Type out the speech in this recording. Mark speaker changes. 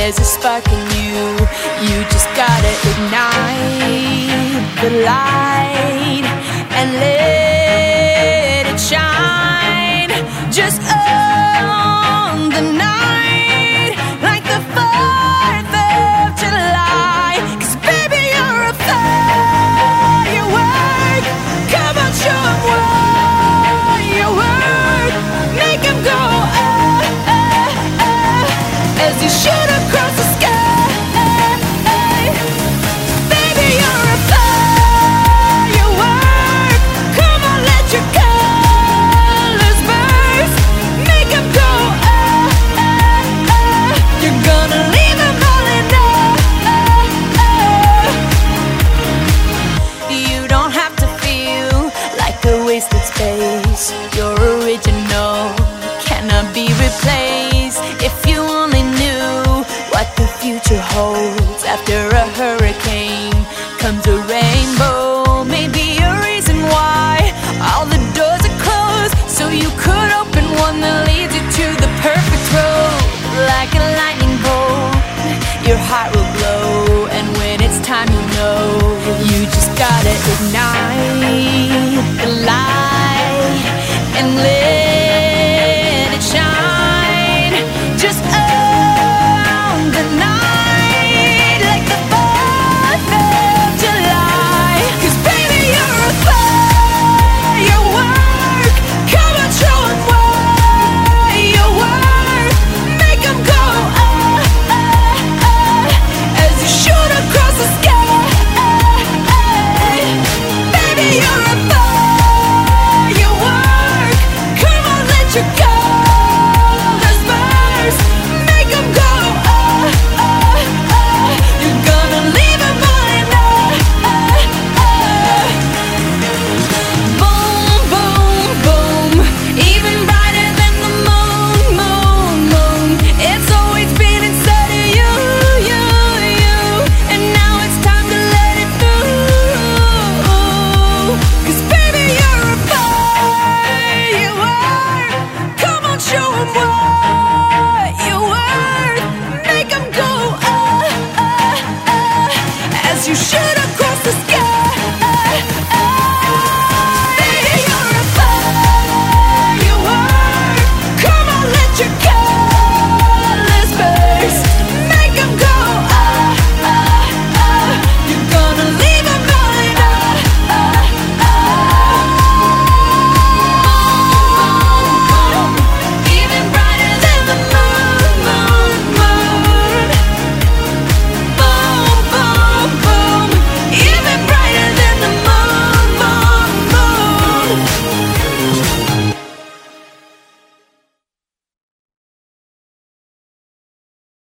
Speaker 1: There's a spark in you, you just gotta ignite the light and let it shine. Just on the night, like the 4th of July. Cause baby, you're a firework. Come on, show what you work. Make go, ah, ah, ah, as you shoot wasted space. You're original, cannot be replaced. If you only knew what the future holds after a hurricane comes a rainbow. Maybe a reason why all the doors are closed, so you could open one that leads you to the perfect road. Like a lightning bolt, your heart will glow, and when it's time, you know you just gotta ignite you got